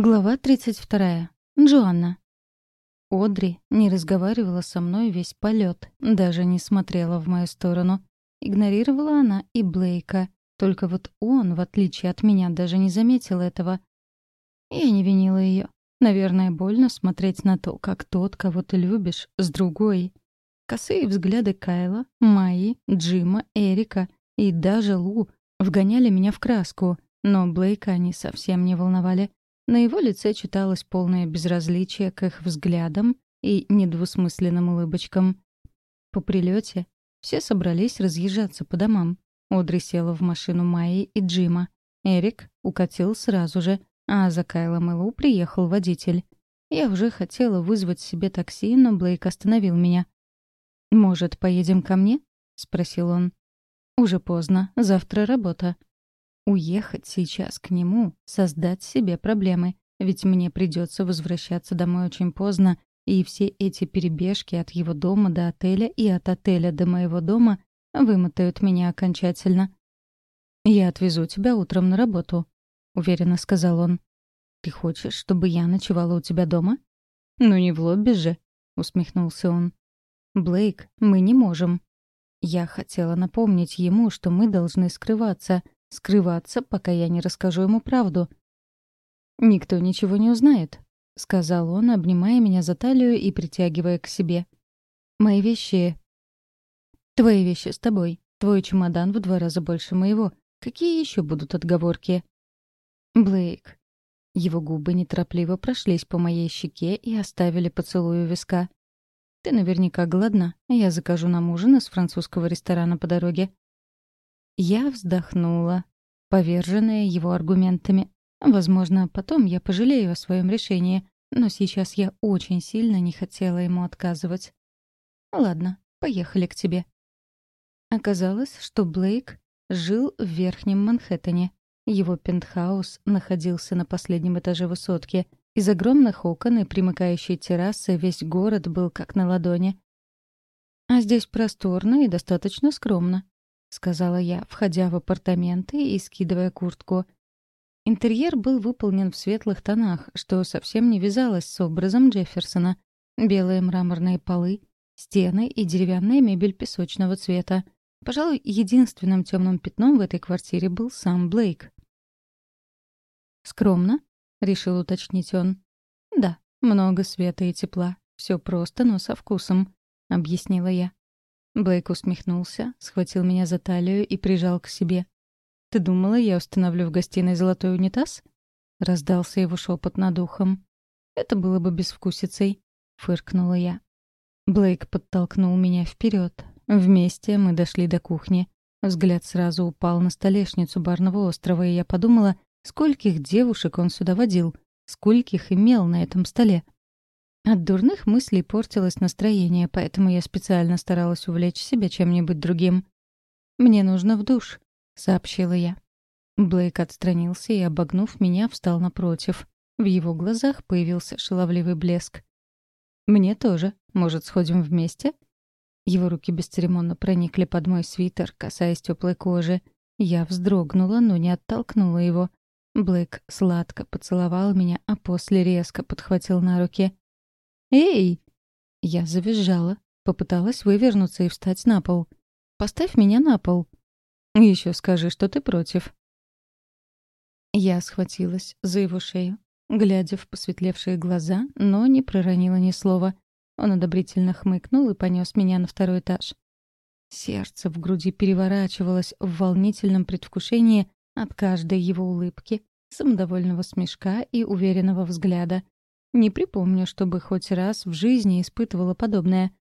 Глава 32. Джоанна. Одри не разговаривала со мной весь полет, даже не смотрела в мою сторону. Игнорировала она и Блейка, только вот он, в отличие от меня, даже не заметил этого. Я не винила ее. Наверное, больно смотреть на то, как тот, кого ты любишь, с другой. Косые взгляды Кайла, Майи, Джима, Эрика и даже Лу вгоняли меня в краску, но Блейка они совсем не волновали. На его лице читалось полное безразличие к их взглядам и недвусмысленным улыбочкам. По прилете все собрались разъезжаться по домам. Одри села в машину Майи и Джима. Эрик укатил сразу же, а за Кайлом и Лу приехал водитель. Я уже хотела вызвать себе такси, но Блейк остановил меня. «Может, поедем ко мне?» — спросил он. «Уже поздно. Завтра работа». Уехать сейчас к нему, создать себе проблемы. Ведь мне придется возвращаться домой очень поздно, и все эти перебежки от его дома до отеля и от отеля до моего дома вымотают меня окончательно. «Я отвезу тебя утром на работу», — уверенно сказал он. «Ты хочешь, чтобы я ночевала у тебя дома?» «Ну не в лобби же», — усмехнулся он. «Блейк, мы не можем». Я хотела напомнить ему, что мы должны скрываться — Скрываться, пока я не расскажу ему правду. «Никто ничего не узнает», — сказал он, обнимая меня за талию и притягивая к себе. «Мои вещи...» «Твои вещи с тобой. Твой чемодан в два раза больше моего. Какие еще будут отговорки?» «Блейк». Его губы неторопливо прошлись по моей щеке и оставили поцелуй у виска. «Ты наверняка голодна. Я закажу нам ужин из французского ресторана по дороге. Я вздохнула, поверженная его аргументами. Возможно, потом я пожалею о своем решении, но сейчас я очень сильно не хотела ему отказывать. Ладно, поехали к тебе. Оказалось, что Блейк жил в Верхнем Манхэттене. Его пентхаус находился на последнем этаже высотки. Из огромных окон и примыкающей террасы весь город был как на ладони. А здесь просторно и достаточно скромно. — сказала я, входя в апартаменты и скидывая куртку. Интерьер был выполнен в светлых тонах, что совсем не вязалось с образом Джефферсона. Белые мраморные полы, стены и деревянная мебель песочного цвета. Пожалуй, единственным темным пятном в этой квартире был сам Блейк. «Скромно?» — решил уточнить он. «Да, много света и тепла. Все просто, но со вкусом», — объяснила я. Блейк усмехнулся, схватил меня за талию и прижал к себе. «Ты думала, я установлю в гостиной золотой унитаз?» Раздался его шепот над ухом. «Это было бы безвкусицей», — фыркнула я. Блейк подтолкнул меня вперед. Вместе мы дошли до кухни. Взгляд сразу упал на столешницу барного острова, и я подумала, скольких девушек он сюда водил, скольких имел на этом столе. От дурных мыслей портилось настроение, поэтому я специально старалась увлечь себя чем-нибудь другим. «Мне нужно в душ», — сообщила я. Блейк отстранился и, обогнув меня, встал напротив. В его глазах появился шаловливый блеск. «Мне тоже. Может, сходим вместе?» Его руки бесцеремонно проникли под мой свитер, касаясь теплой кожи. Я вздрогнула, но не оттолкнула его. Блейк сладко поцеловал меня, а после резко подхватил на руки. «Эй!» Я завизжала, попыталась вывернуться и встать на пол. «Поставь меня на пол». Еще скажи, что ты против». Я схватилась за его шею, глядя в посветлевшие глаза, но не проронила ни слова. Он одобрительно хмыкнул и понес меня на второй этаж. Сердце в груди переворачивалось в волнительном предвкушении от каждой его улыбки, самодовольного смешка и уверенного взгляда. Не припомню, чтобы хоть раз в жизни испытывала подобное.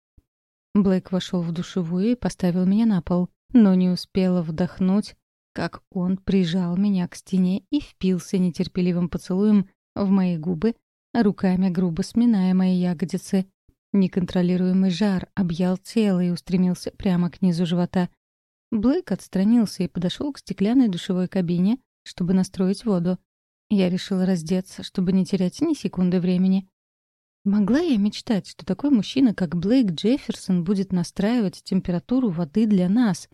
Блэк вошел в душевую и поставил меня на пол, но не успела вдохнуть, как он прижал меня к стене и впился нетерпеливым поцелуем в мои губы, руками грубо сминая мои ягодицы. Неконтролируемый жар объял тело и устремился прямо к низу живота. Блэк отстранился и подошел к стеклянной душевой кабине, чтобы настроить воду. Я решила раздеться, чтобы не терять ни секунды времени. Могла я мечтать, что такой мужчина, как Блейк Джефферсон, будет настраивать температуру воды для нас?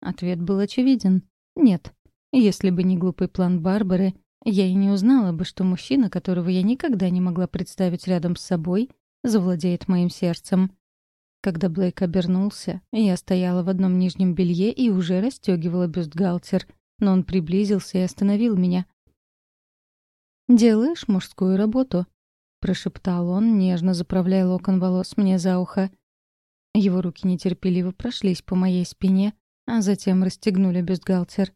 Ответ был очевиден. Нет. Если бы не глупый план Барбары, я и не узнала бы, что мужчина, которого я никогда не могла представить рядом с собой, завладеет моим сердцем. Когда Блейк обернулся, я стояла в одном нижнем белье и уже расстегивала бюстгальтер, но он приблизился и остановил меня. «Делаешь мужскую работу», — прошептал он, нежно заправляя локон волос мне за ухо. Его руки нетерпеливо прошлись по моей спине, а затем расстегнули бюстгальтер.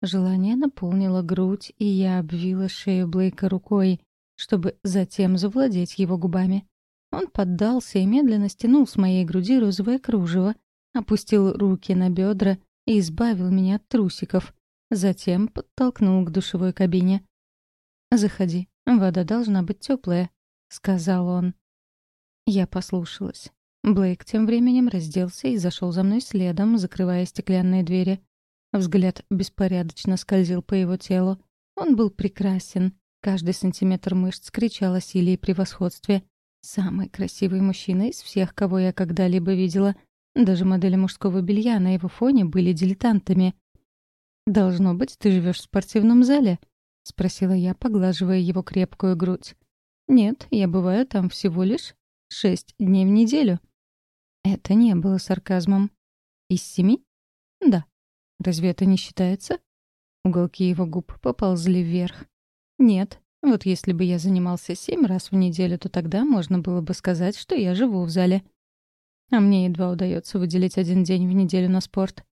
Желание наполнило грудь, и я обвила шею Блейка рукой, чтобы затем завладеть его губами. Он поддался и медленно стянул с моей груди розовое кружево, опустил руки на бедра и избавил меня от трусиков. Затем подтолкнул к душевой кабине. «Заходи, вода должна быть теплая», — сказал он. Я послушалась. Блейк тем временем разделся и зашел за мной следом, закрывая стеклянные двери. Взгляд беспорядочно скользил по его телу. Он был прекрасен. Каждый сантиметр мышц кричал о силе и превосходстве. Самый красивый мужчина из всех, кого я когда-либо видела. Даже модели мужского белья на его фоне были дилетантами. «Должно быть, ты живешь в спортивном зале?» — спросила я, поглаживая его крепкую грудь. «Нет, я бываю там всего лишь шесть дней в неделю». Это не было сарказмом. «Из семи?» «Да». «Разве это не считается?» Уголки его губ поползли вверх. «Нет. Вот если бы я занимался семь раз в неделю, то тогда можно было бы сказать, что я живу в зале. А мне едва удается выделить один день в неделю на спорт».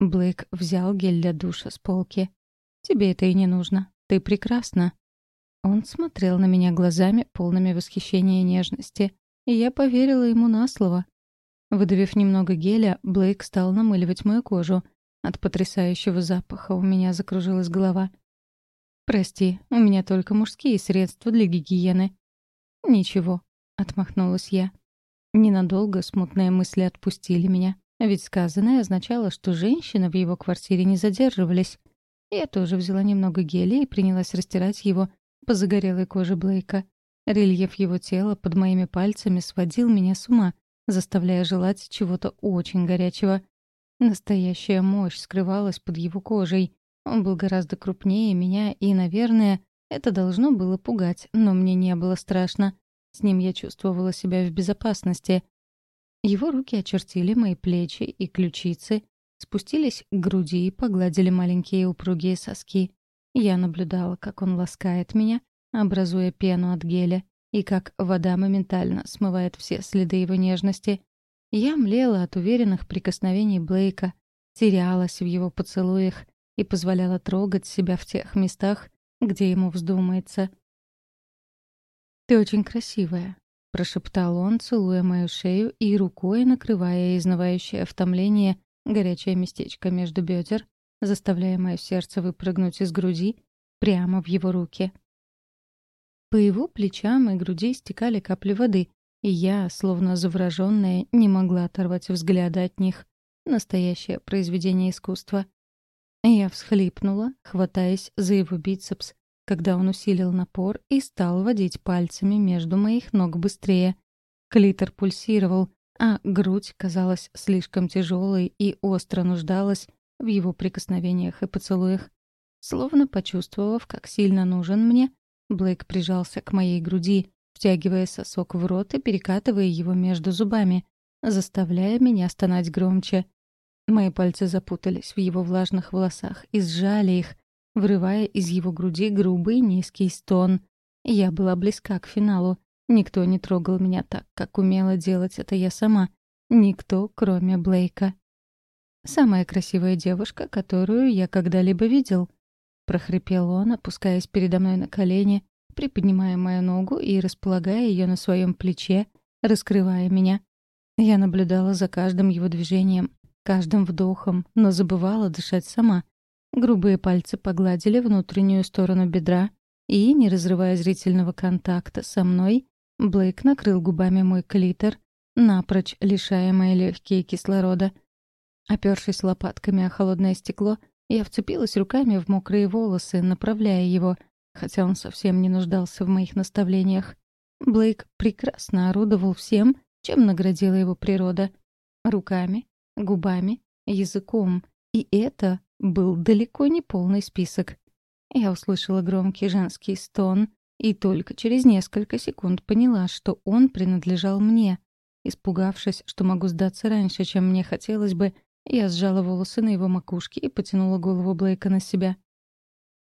Блейк взял гель для душа с полки. «Тебе это и не нужно. Ты прекрасна». Он смотрел на меня глазами, полными восхищения и нежности, и я поверила ему на слово. Выдавив немного геля, Блейк стал намыливать мою кожу. От потрясающего запаха у меня закружилась голова. «Прости, у меня только мужские средства для гигиены». «Ничего», — отмахнулась я. Ненадолго смутные мысли отпустили меня, ведь сказанное означало, что женщины в его квартире не задерживались. Я тоже взяла немного геля и принялась растирать его по загорелой коже Блейка. Рельеф его тела под моими пальцами сводил меня с ума, заставляя желать чего-то очень горячего. Настоящая мощь скрывалась под его кожей. Он был гораздо крупнее меня, и, наверное, это должно было пугать, но мне не было страшно. С ним я чувствовала себя в безопасности. Его руки очертили мои плечи и ключицы, спустились к груди и погладили маленькие упругие соски. Я наблюдала, как он ласкает меня, образуя пену от геля и как вода моментально смывает все следы его нежности. Я млела от уверенных прикосновений Блейка, терялась в его поцелуях и позволяла трогать себя в тех местах, где ему вздумается. «Ты очень красивая», — прошептал он, целуя мою шею и рукой накрывая изнывающее в горячее местечко между бедер, заставляя мое сердце выпрыгнуть из груди прямо в его руки. По его плечам и груди стекали капли воды, и я, словно завраженная, не могла оторвать взгляда от них. Настоящее произведение искусства. Я всхлипнула, хватаясь за его бицепс, когда он усилил напор и стал водить пальцами между моих ног быстрее. Клитор пульсировал, а грудь казалась слишком тяжелой и остро нуждалась в его прикосновениях и поцелуях. Словно почувствовав, как сильно нужен мне, Блейк прижался к моей груди, втягивая сосок в рот и перекатывая его между зубами, заставляя меня стонать громче. Мои пальцы запутались в его влажных волосах и сжали их, вырывая из его груди грубый низкий стон. Я была близка к финалу. Никто не трогал меня так, как умела делать это я сама. Никто, кроме Блейка. «Самая красивая девушка, которую я когда-либо видел», — прохрипел он, опускаясь передо мной на колени, приподнимая мою ногу и располагая ее на своем плече, раскрывая меня. Я наблюдала за каждым его движением, каждым вдохом, но забывала дышать сама. Грубые пальцы погладили внутреннюю сторону бедра, и, не разрывая зрительного контакта со мной, Блейк накрыл губами мой клитор, напрочь лишая мои легкие кислорода. Опершись лопатками о холодное стекло, я вцепилась руками в мокрые волосы, направляя его, хотя он совсем не нуждался в моих наставлениях. Блейк прекрасно орудовал всем, чем наградила его природа. Руками, губами, языком. И это был далеко не полный список. Я услышала громкий женский стон и только через несколько секунд поняла, что он принадлежал мне. Испугавшись, что могу сдаться раньше, чем мне хотелось бы, я сжала волосы на его макушке и потянула голову Блейка на себя.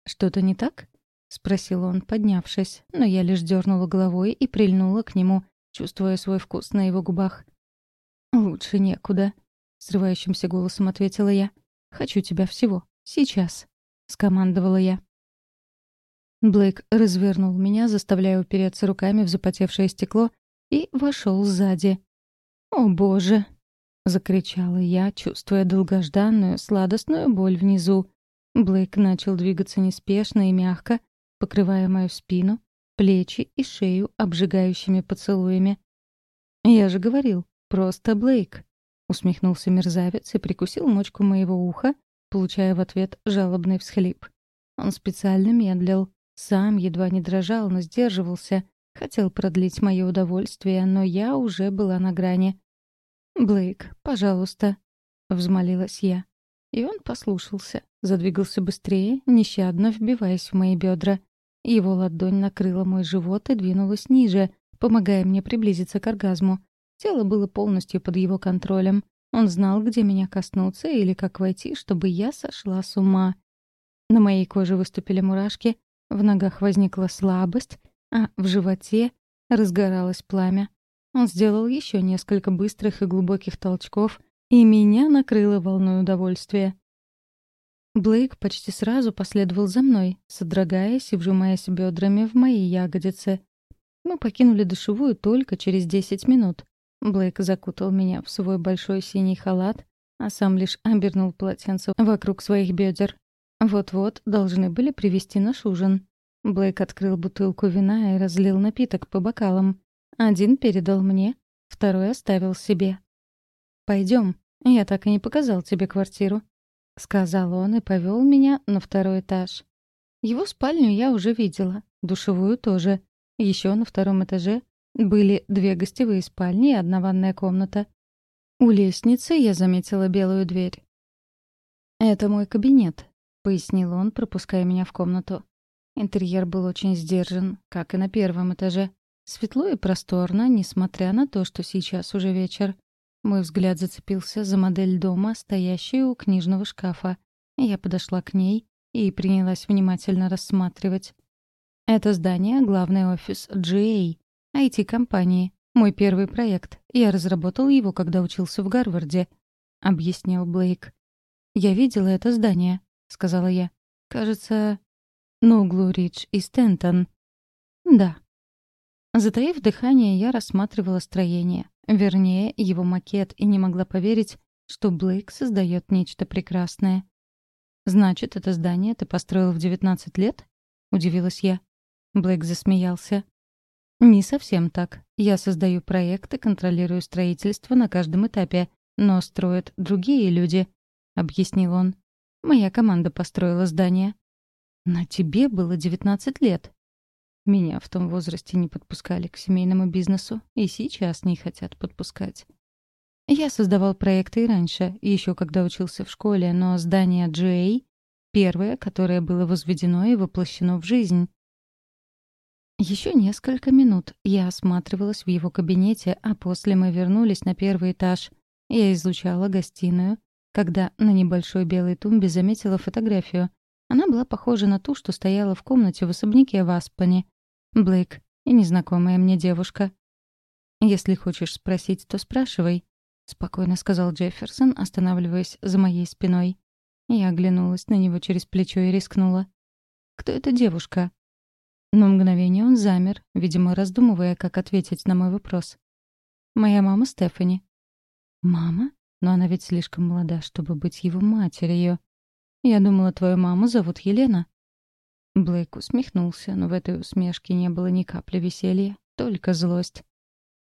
«Что-то не так?» — спросил он, поднявшись, но я лишь дернула головой и прильнула к нему, чувствуя свой вкус на его губах. «Лучше некуда», — срывающимся голосом ответила я. «Хочу тебя всего. Сейчас», — скомандовала я. Блейк развернул меня, заставляя упереться руками в запотевшее стекло, и вошел сзади. «О, боже!» — закричала я, чувствуя долгожданную, сладостную боль внизу. Блейк начал двигаться неспешно и мягко, покрывая мою спину, плечи и шею обжигающими поцелуями. «Я же говорил, просто Блейк», — усмехнулся мерзавец и прикусил мочку моего уха, получая в ответ жалобный всхлип. Он специально медлил, сам едва не дрожал, но сдерживался, хотел продлить мое удовольствие, но я уже была на грани. «Блейк, пожалуйста», — взмолилась я. И он послушался, задвигался быстрее, нещадно вбиваясь в мои бедра. Его ладонь накрыла мой живот и двинулась ниже, помогая мне приблизиться к оргазму. Тело было полностью под его контролем. Он знал, где меня коснуться или как войти, чтобы я сошла с ума. На моей коже выступили мурашки, в ногах возникла слабость, а в животе разгоралось пламя. Он сделал еще несколько быстрых и глубоких толчков, и меня накрыло волной удовольствия. Блейк почти сразу последовал за мной, содрогаясь и вжимаясь бедрами в мои ягодицы. Мы покинули душевую только через десять минут. Блейк закутал меня в свой большой синий халат, а сам лишь обернул полотенце вокруг своих бедер. Вот-вот должны были привезти наш ужин. Блейк открыл бутылку вина и разлил напиток по бокалам. Один передал мне, второй оставил себе. Пойдем, я так и не показал тебе квартиру», — сказал он и повел меня на второй этаж. Его спальню я уже видела, душевую тоже. Еще на втором этаже были две гостевые спальни и одна ванная комната. У лестницы я заметила белую дверь. «Это мой кабинет», — пояснил он, пропуская меня в комнату. Интерьер был очень сдержан, как и на первом этаже. Светло и просторно, несмотря на то, что сейчас уже вечер. Мой взгляд зацепился за модель дома, стоящую у книжного шкафа. Я подошла к ней и принялась внимательно рассматривать. Это здание — главный офис GA, IT-компании. Мой первый проект. Я разработал его, когда учился в Гарварде, — объяснил Блейк. «Я видела это здание», — сказала я. «Кажется, на углу Ридж и Стентон». «Да», Затаив дыхание, я рассматривала строение, вернее, его макет, и не могла поверить, что Блейк создает нечто прекрасное. «Значит, это здание ты построил в 19 лет?» — удивилась я. Блейк засмеялся. «Не совсем так. Я создаю проекты, контролирую строительство на каждом этапе, но строят другие люди», — объяснил он. «Моя команда построила здание». «Но тебе было 19 лет», меня в том возрасте не подпускали к семейному бизнесу, и сейчас не хотят подпускать. Я создавал проекты и раньше, еще когда учился в школе, но здание GA — первое, которое было возведено и воплощено в жизнь. Еще несколько минут я осматривалась в его кабинете, а после мы вернулись на первый этаж. Я изучала гостиную, когда на небольшой белой тумбе заметила фотографию. Она была похожа на ту, что стояла в комнате в особняке в Аспане. Блейк и незнакомая мне девушка. «Если хочешь спросить, то спрашивай», — спокойно сказал Джефферсон, останавливаясь за моей спиной. Я оглянулась на него через плечо и рискнула. «Кто эта девушка?» На мгновение он замер, видимо, раздумывая, как ответить на мой вопрос. «Моя мама Стефани». «Мама? Но она ведь слишком молода, чтобы быть его матерью. Я думала, твою маму зовут Елена». Блейк усмехнулся, но в этой усмешке не было ни капли веселья, только злость.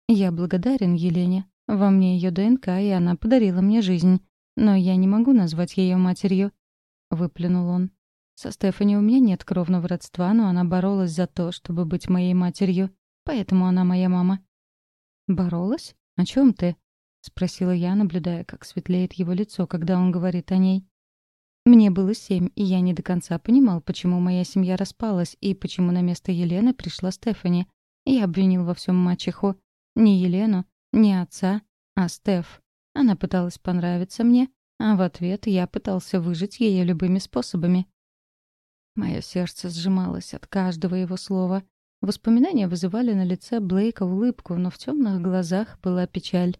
«Я благодарен Елене. Во мне ее ДНК, и она подарила мне жизнь. Но я не могу назвать ее матерью», — выплюнул он. «Со Стефани у меня нет кровного родства, но она боролась за то, чтобы быть моей матерью, поэтому она моя мама». «Боролась? О чем ты?» — спросила я, наблюдая, как светлеет его лицо, когда он говорит о ней. Мне было семь, и я не до конца понимал, почему моя семья распалась и почему на место Елены пришла Стефани. Я обвинил во всем мачеху. Не Елену, не отца, а Стеф. Она пыталась понравиться мне, а в ответ я пытался выжить ее любыми способами. Мое сердце сжималось от каждого его слова. Воспоминания вызывали на лице Блейка улыбку, но в темных глазах была печаль.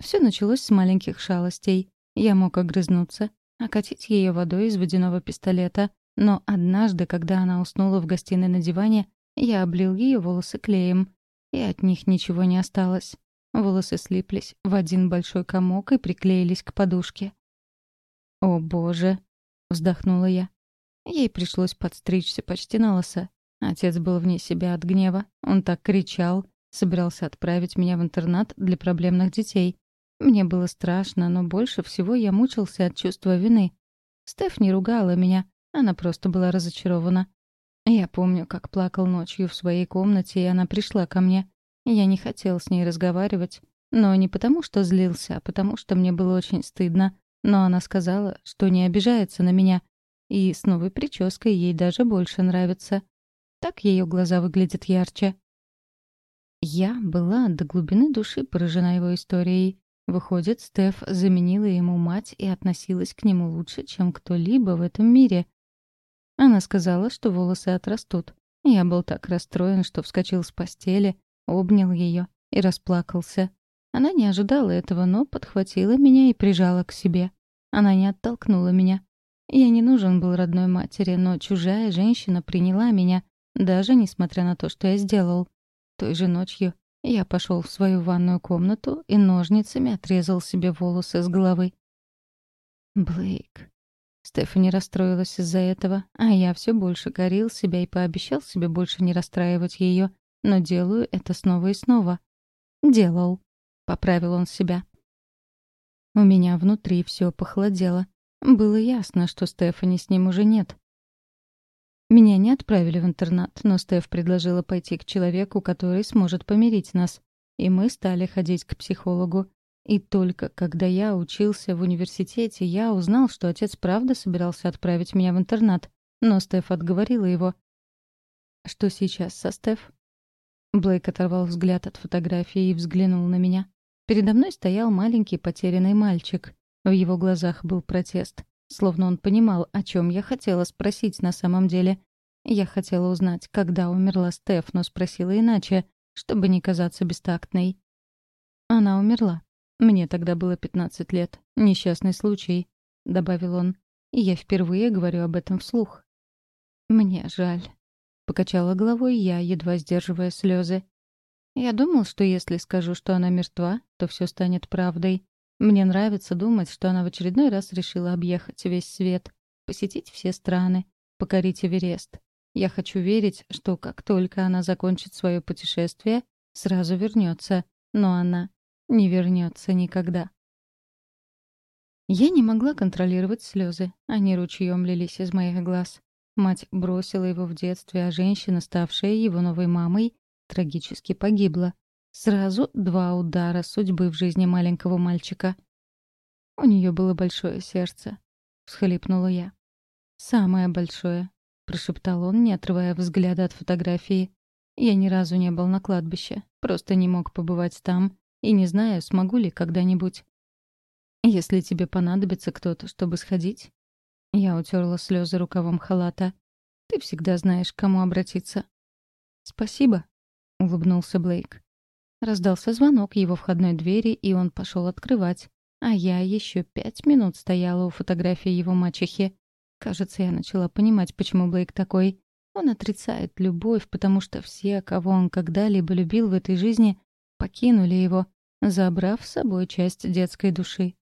Все началось с маленьких шалостей. Я мог огрызнуться, окатить ее водой из водяного пистолета, но однажды, когда она уснула в гостиной на диване, я облил ее волосы клеем, и от них ничего не осталось. Волосы слиплись в один большой комок и приклеились к подушке. «О, боже!» — вздохнула я. Ей пришлось подстричься почти на лысо. Отец был вне себя от гнева. Он так кричал, собирался отправить меня в интернат для проблемных детей. Мне было страшно, но больше всего я мучился от чувства вины. Стеф не ругала меня, она просто была разочарована. Я помню, как плакал ночью в своей комнате, и она пришла ко мне. Я не хотел с ней разговаривать, но не потому, что злился, а потому, что мне было очень стыдно. Но она сказала, что не обижается на меня, и с новой прической ей даже больше нравится. Так ее глаза выглядят ярче. Я была до глубины души поражена его историей. Выходит, Стеф заменила ему мать и относилась к нему лучше, чем кто-либо в этом мире. Она сказала, что волосы отрастут. Я был так расстроен, что вскочил с постели, обнял ее и расплакался. Она не ожидала этого, но подхватила меня и прижала к себе. Она не оттолкнула меня. Я не нужен был родной матери, но чужая женщина приняла меня, даже несмотря на то, что я сделал. Той же ночью я пошел в свою ванную комнату и ножницами отрезал себе волосы с головы. Блейк. Стефани расстроилась из-за этого, а я все больше корил себя и пообещал себе больше не расстраивать ее, но делаю это снова и снова. Делал. Поправил он себя. У меня внутри все похолодело. Было ясно, что Стефани с ним уже нет. Меня не отправили в интернат, но Стеф предложила пойти к человеку, который сможет помирить нас. И мы стали ходить к психологу. И только когда я учился в университете, я узнал, что отец правда собирался отправить меня в интернат. Но Стеф отговорила его. «Что сейчас со Стеф?» Блейк оторвал взгляд от фотографии и взглянул на меня. Передо мной стоял маленький потерянный мальчик. В его глазах был протест. Словно он понимал, о чем я хотела спросить на самом деле. Я хотела узнать, когда умерла Стеф, но спросила иначе, чтобы не казаться бестактной. Она умерла. Мне тогда было 15 лет. Несчастный случай, — добавил он. Я впервые говорю об этом вслух. Мне жаль. Покачала головой я, едва сдерживая слезы. Я думал, что если скажу, что она мертва, то все станет правдой. Мне нравится думать, что она в очередной раз решила объехать весь свет, посетить все страны, покорить Эверест. Я хочу верить, что как только она закончит свое путешествие, сразу вернется, но она не вернется никогда. Я не могла контролировать слезы, они ручьем лились из моих глаз. Мать бросила его в детстве, а женщина, ставшая его новой мамой, трагически погибла. Сразу два удара судьбы в жизни маленького мальчика. У нее было большое сердце, всхлипнула я. Самое большое, прошептал он, не отрывая взгляда от фотографии. Я ни разу не был на кладбище, просто не мог побывать там и не знаю, смогу ли когда-нибудь. Если тебе понадобится кто-то, чтобы сходить, я утерла слезы рукавом халата. Ты всегда знаешь, к кому обратиться. Спасибо, улыбнулся Блейк. Раздался звонок его входной двери, и он пошел открывать. А я еще пять минут стояла у фотографии его мачехи. Кажется, я начала понимать, почему Блейк такой. Он отрицает любовь, потому что все, кого он когда-либо любил в этой жизни, покинули его, забрав с собой часть детской души.